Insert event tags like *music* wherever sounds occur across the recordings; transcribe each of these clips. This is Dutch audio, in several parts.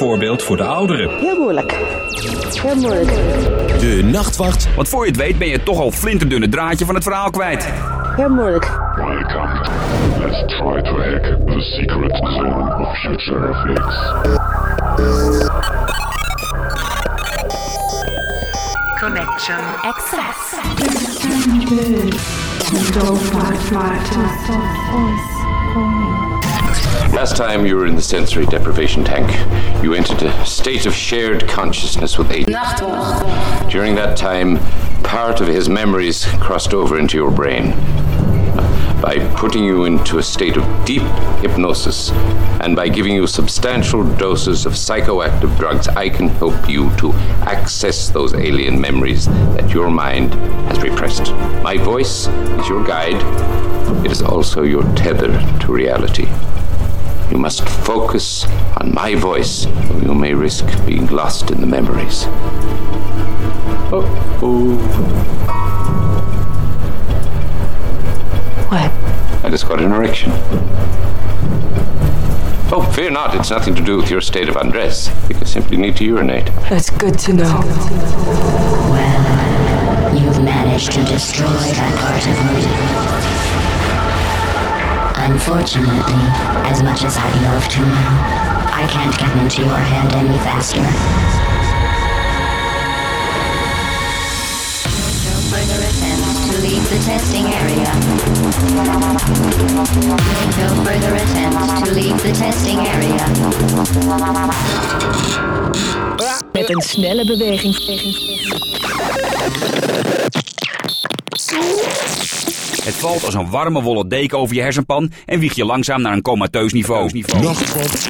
voorbeeld voor de ouderen. Heel moeilijk. Heel moeilijk. De Nachtwacht. Want voor je het weet ben je toch al flinterdunne draadje van het verhaal kwijt. Heel moeilijk. Welcome. Let's try to hack the secret zone of future FX. Connection access. Last time you were in the sensory deprivation tank, you entered a state of shared consciousness with Aiden. During that time, part of his memories crossed over into your brain. By putting you into a state of deep hypnosis and by giving you substantial doses of psychoactive drugs, I can help you to access those alien memories that your mind has repressed. My voice is your guide, it is also your tether to reality. You must focus on my voice, or you may risk being lost in the memories. Oh, oh. What? I just got an erection. Oh, fear not, it's nothing to do with your state of undress. You simply need to urinate. That's good to know. Well, you've managed to destroy that part of me. Unfortunately, as much as I'd love to, I can't get into your head any faster. No further attempts to leave the testing area. No further attempts to leave the testing area. Met een snelle beweging. Het valt als een warme wollen deken over je hersenpan en wieg je langzaam naar een comateus niveau. Nachtwacht.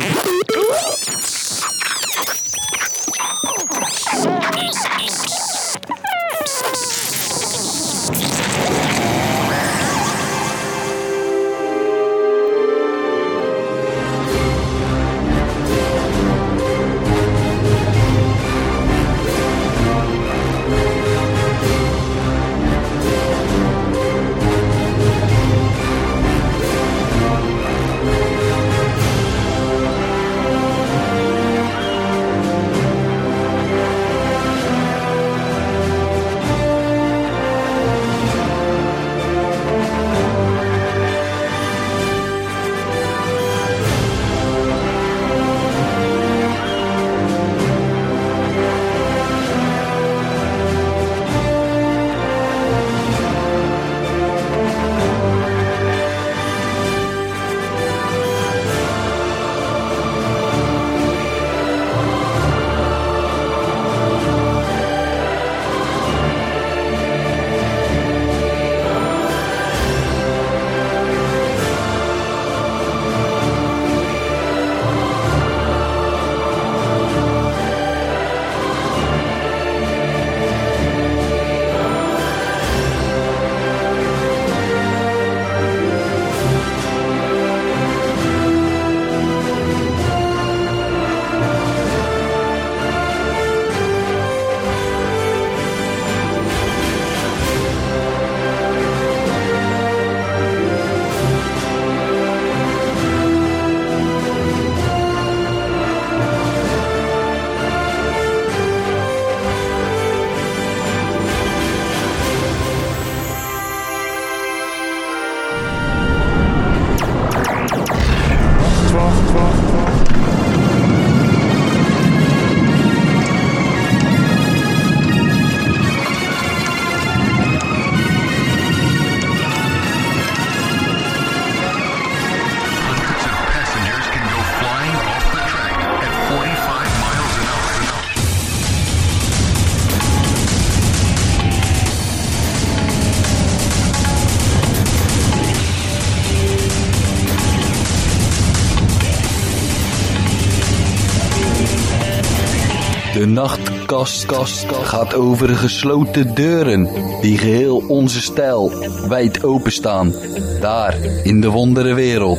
Nachtkast kast, gaat over gesloten deuren die geheel onze stijl wijd openstaan. Daar in de wondere wereld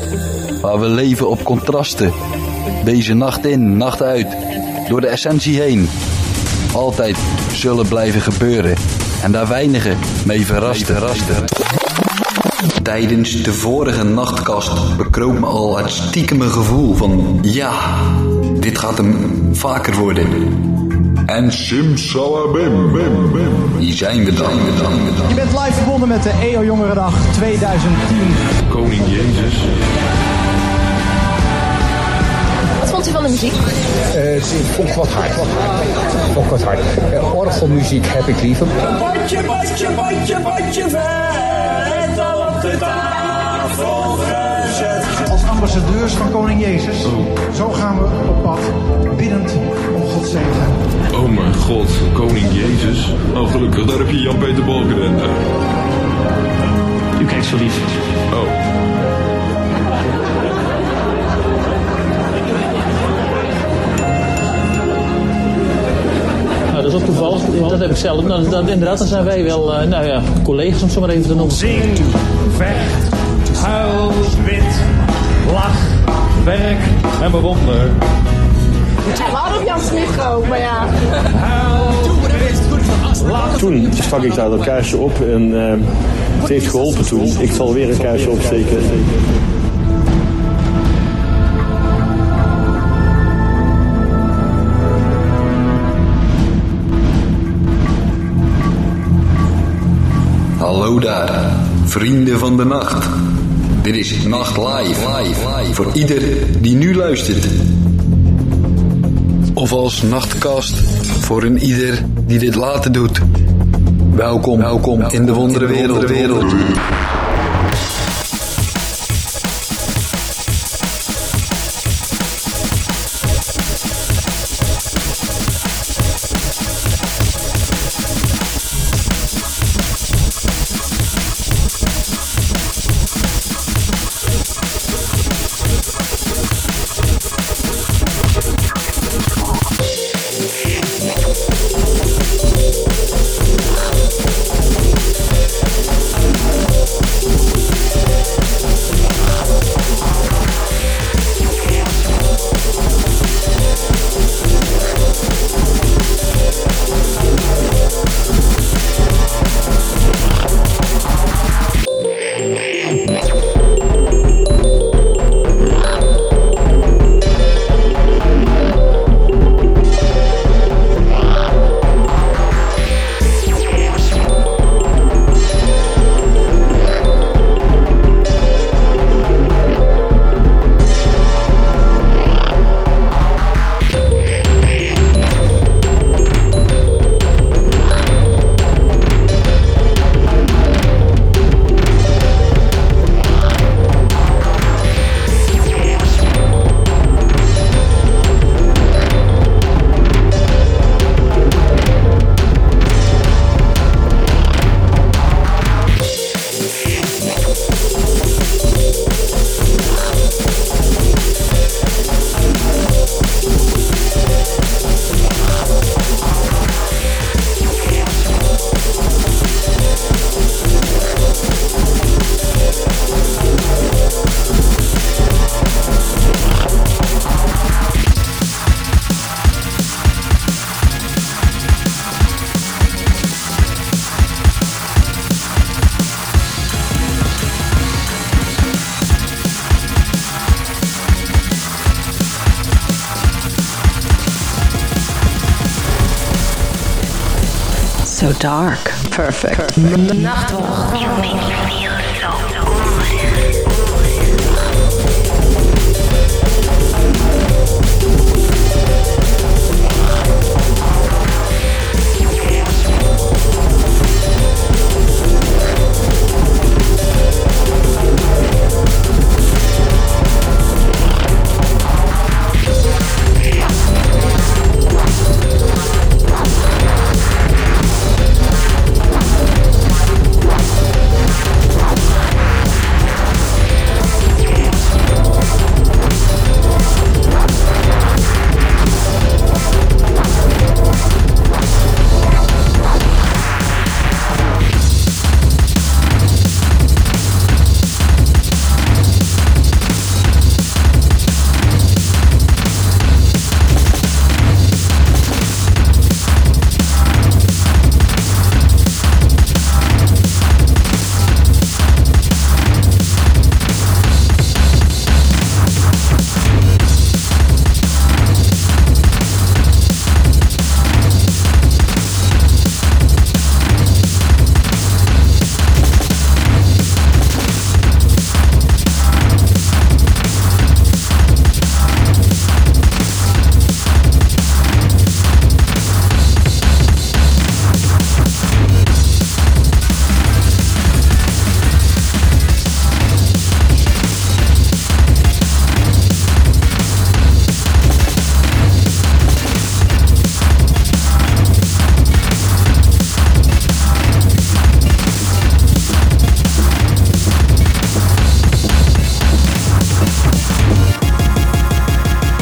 waar we leven op contrasten. Deze nacht in, nacht uit, door de essentie heen. Altijd zullen blijven gebeuren en daar weinigen mee verrast. verrast. Tijdens de vorige nachtkast bekroop me al het stiekeme gevoel van ja, dit gaat hem vaker worden. En simsalabim, bim, bim. Hier zijn we dan. Je bent live verbonden met de EO Jongerendag 2010. Koning Jezus. Wat vond u van de muziek? Uh, ik vond het wat hard. Vond wat hard. Uh, orgelmuziek heb ik liever. Badje, badje, badje, badje, vet al op de tafel gezet. Als ambassadeurs van Koning Jezus, zo gaan we op pad, biddend God zegen. Oh mijn god, Koning Jezus. Oh gelukkig, daar heb je Jan-Peter Balkenende. U kijkt zo lief. Oh. Nou, dat is ook toevallig, dat heb ik zelf. Nou, dat, inderdaad, dan zijn wij wel, uh, nou ja, collega's om het zo maar even te noemen. Zing, vecht, huil, wit, lach, werk en bewonder. Waarom op Jan Smit ook, maar ja. Toen stak ik daar dat kaarsje op en uh, het heeft geholpen toen. Ik zal weer een kaarsje opsteken. Hallo daar, vrienden van de nacht. Dit is Nacht live, live, live voor ieder die nu luistert. Of als nachtkast voor een ieder die dit later doet. Welkom, welkom in de wondere wereld. So dark. Perfect. Nachtwacht.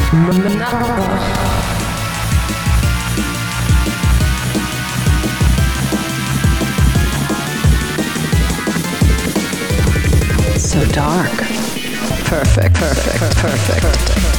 So dark. perfect, perfect, perfect. perfect.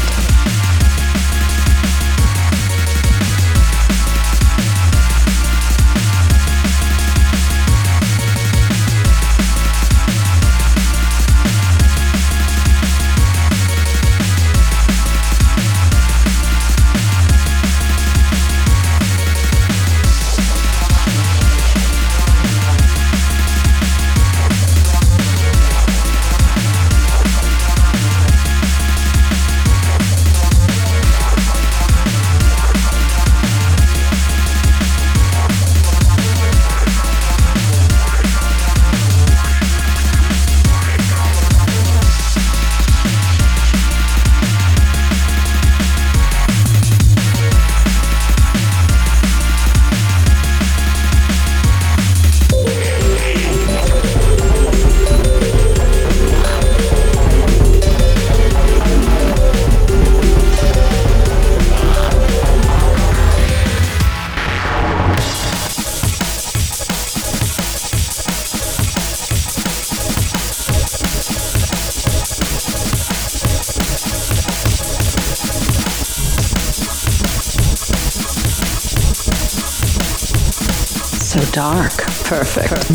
Dark. Perfect.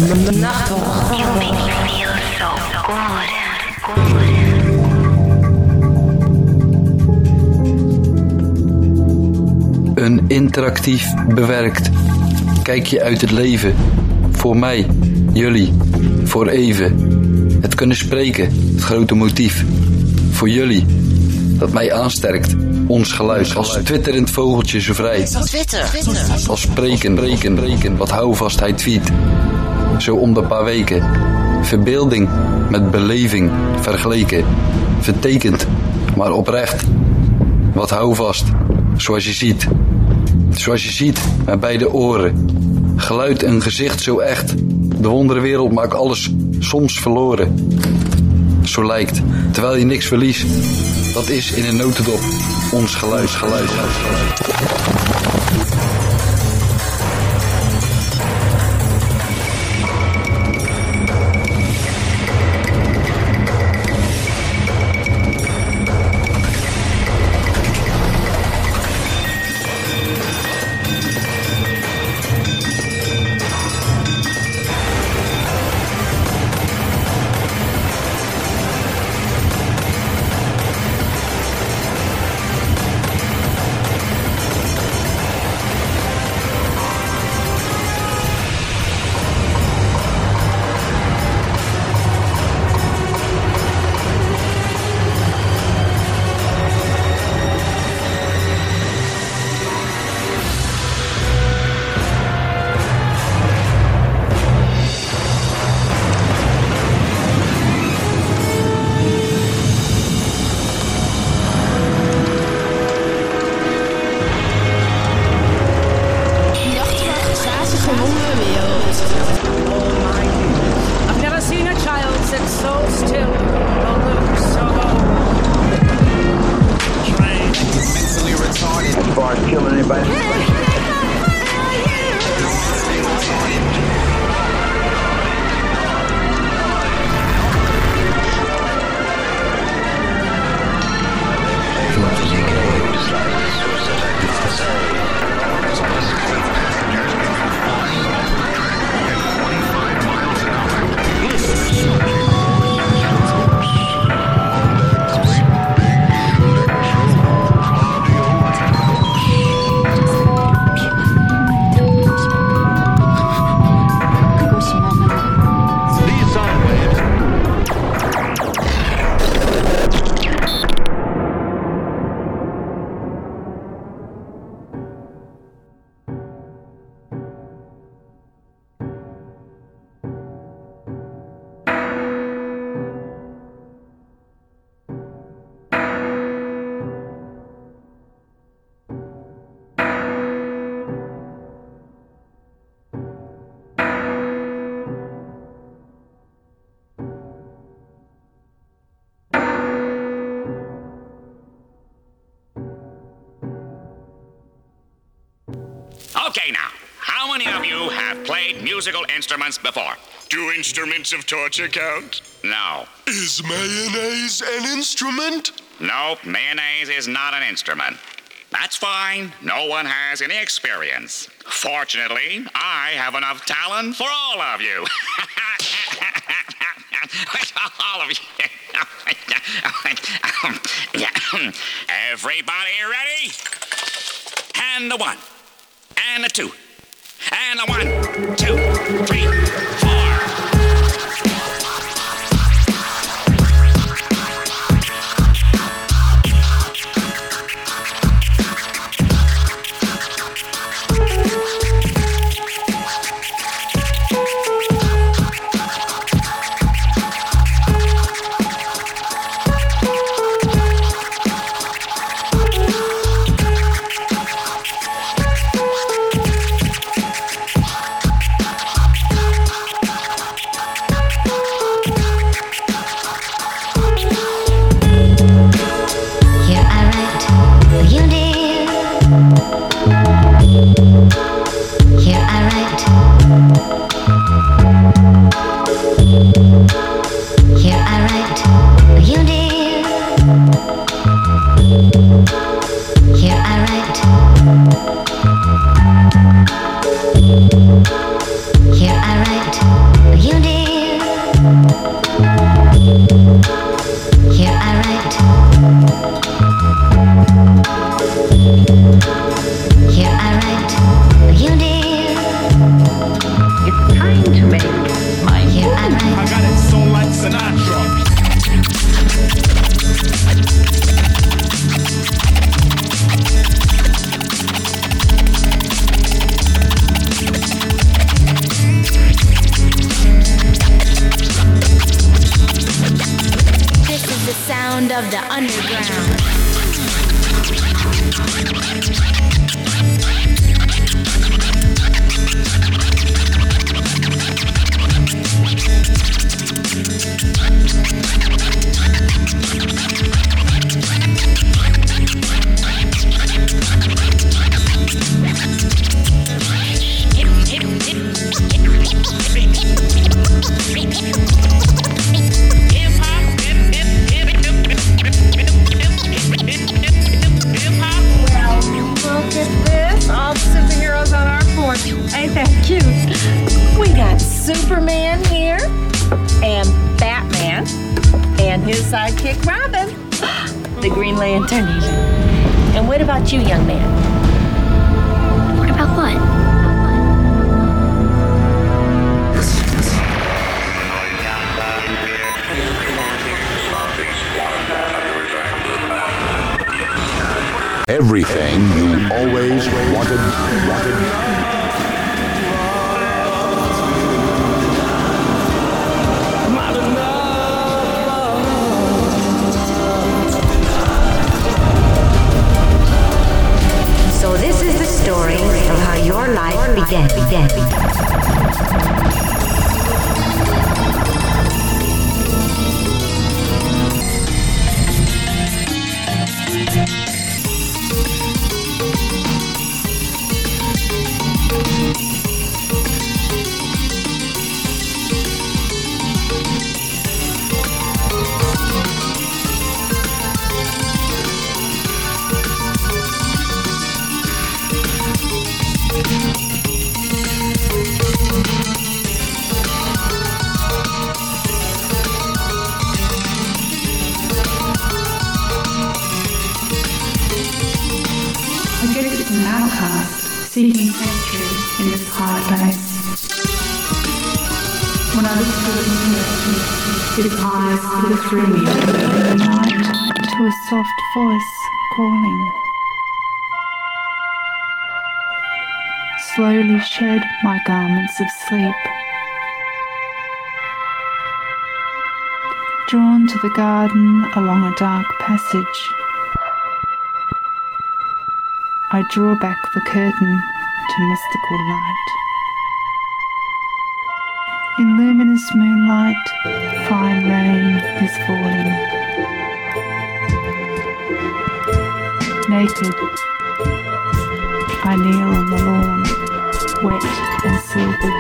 Een interactief bewerkt kijkje uit het leven. Voor mij, jullie, voor even. Het kunnen spreken, het grote motief. Voor jullie, dat mij aansterkt, ons geluid. Als twitterend vogeltje zo vrij. Twitter. Als spreken, breken, breken, wat houvast hij tweet. Zo om de paar weken. Verbeelding met beleving vergeleken. Vertekend, maar oprecht. Wat houvast, zoals je ziet. Zoals je ziet, met beide oren. Geluid en gezicht zo echt. De wonderenwereld maakt alles soms verloren. Zo lijkt, terwijl je niks verliest. Dat is in een notendop ons geluid, geluid, geluid. How many of you have played musical instruments before? Do instruments of torture count? No. Is mayonnaise an instrument? Nope, mayonnaise is not an instrument. That's fine. No one has any experience. Fortunately, I have enough talent for all of you. *laughs* all of you. *laughs* Everybody ready? And the one, and a two, and a one, two, three, his sidekick Robin, *gasps* the Green Lantern. And what about you, young man? What about what? Everything you always wanted, wanted. Life began. began. Through in the night to a soft voice calling. Slowly shed my garments of sleep. Drawn to the garden along a dark passage. I draw back the curtain to mystical light. In luminous moonlight, fine rain is falling. Naked, I kneel on the lawn, wet and silvered,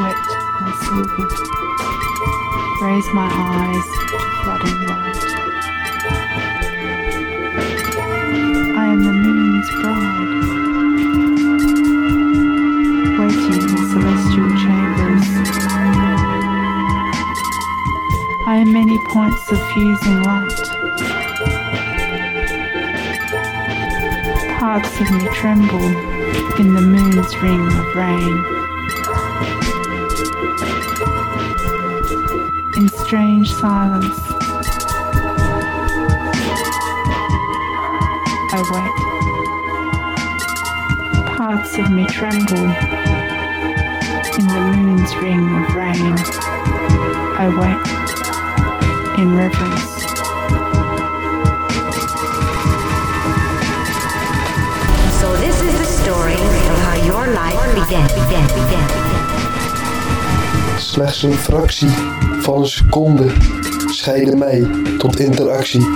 wet and silvered. Raise my eyes to flooding light. Am many points of fusing light. Parts of me tremble in the moon's ring of rain. In strange silence, I wait. Parts of me tremble in the moon's ring of rain. I wait in reverence. So this is the story of how your life began, began, began. Slechts een fractie van een seconde scheiden mij tot interactie.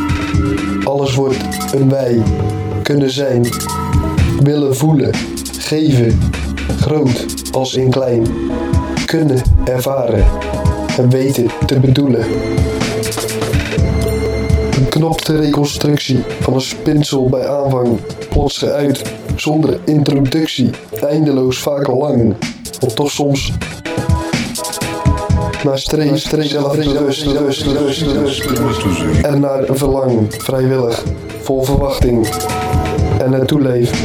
Alles wordt een wij, kunnen zijn, willen voelen, geven, groot als in klein, kunnen ervaren en weten te bedoelen. Een knopte reconstructie van een spinsel bij aanvang, plots geuit, zonder introductie, eindeloos vaak al lang, of toch soms naar streef, zelf rust, rust, rust, rust, en naar een verlangen, vrijwillig, vol verwachting. En naartoe leven.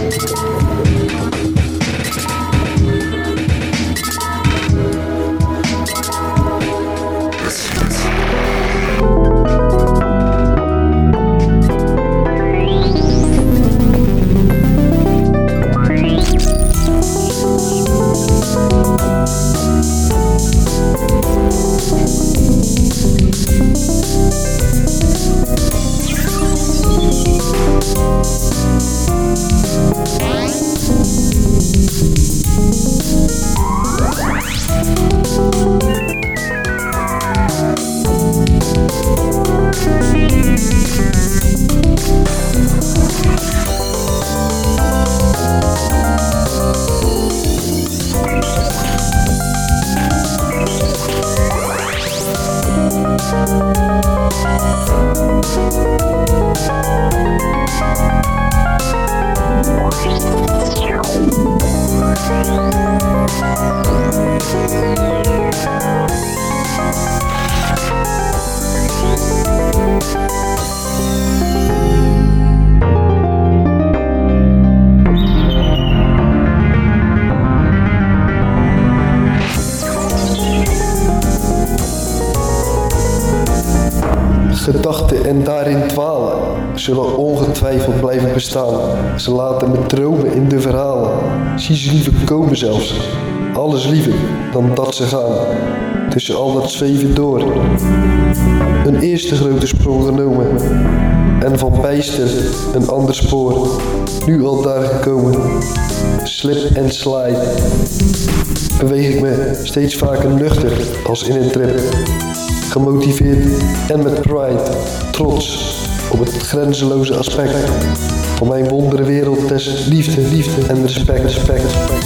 Gedachten en daarin dwalen zullen ongetwijfeld blijven bestaan. Ze laten me dromen in de verhalen. Zie ze liever komen zelfs. Alles liever dan dat ze gaan. Tussen al dat zweven door. Een eerste grote sprong genomen. En van bijster een ander spoor. Nu al daar gekomen. Slip en slide. Beweeg ik me steeds vaker nuchter als in een trip gemotiveerd en met pride, trots op het grenzeloze aspect van mijn wondere wereld des liefde, liefde en respect, respect, respect.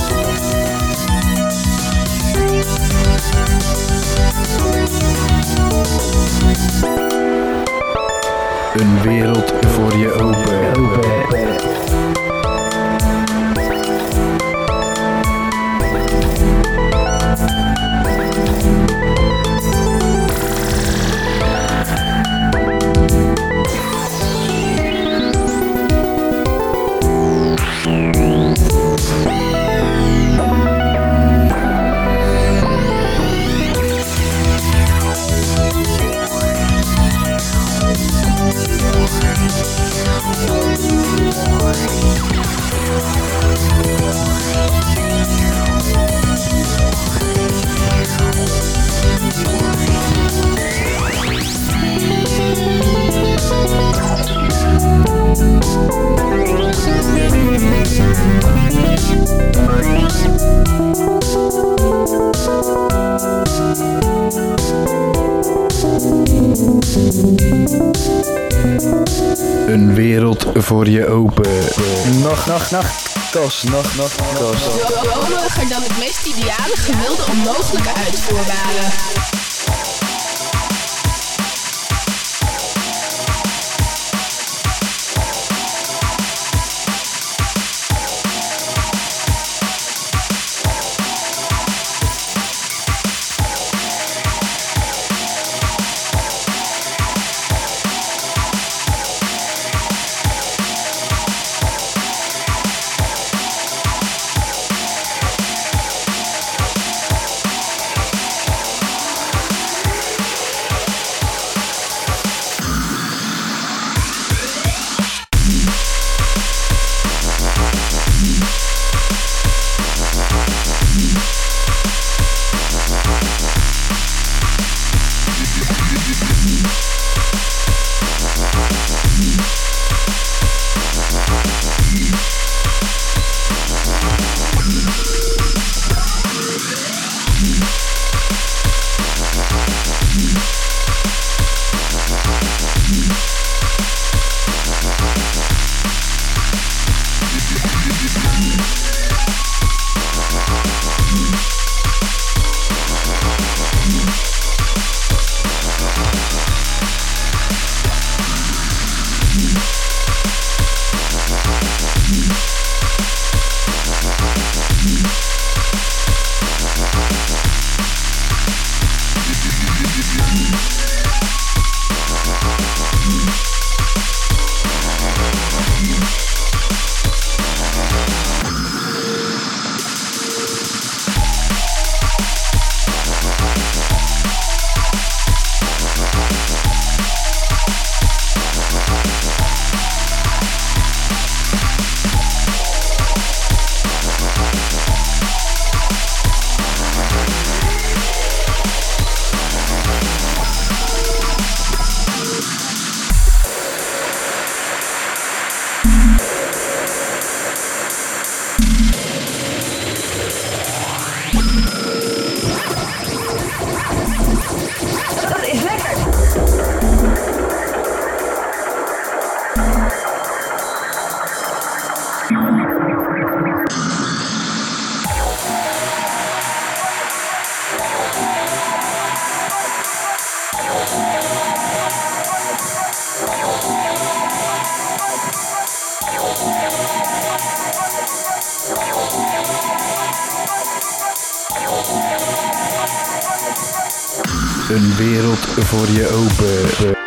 Een wereld voor je open. Thank Een wereld voor je open. Nacht, nog, nog. Kos, nacht, nacht, kast. Dromiger dan het meest ideale gewilde onmogelijke uitvoerbare. Een wereld voor je open.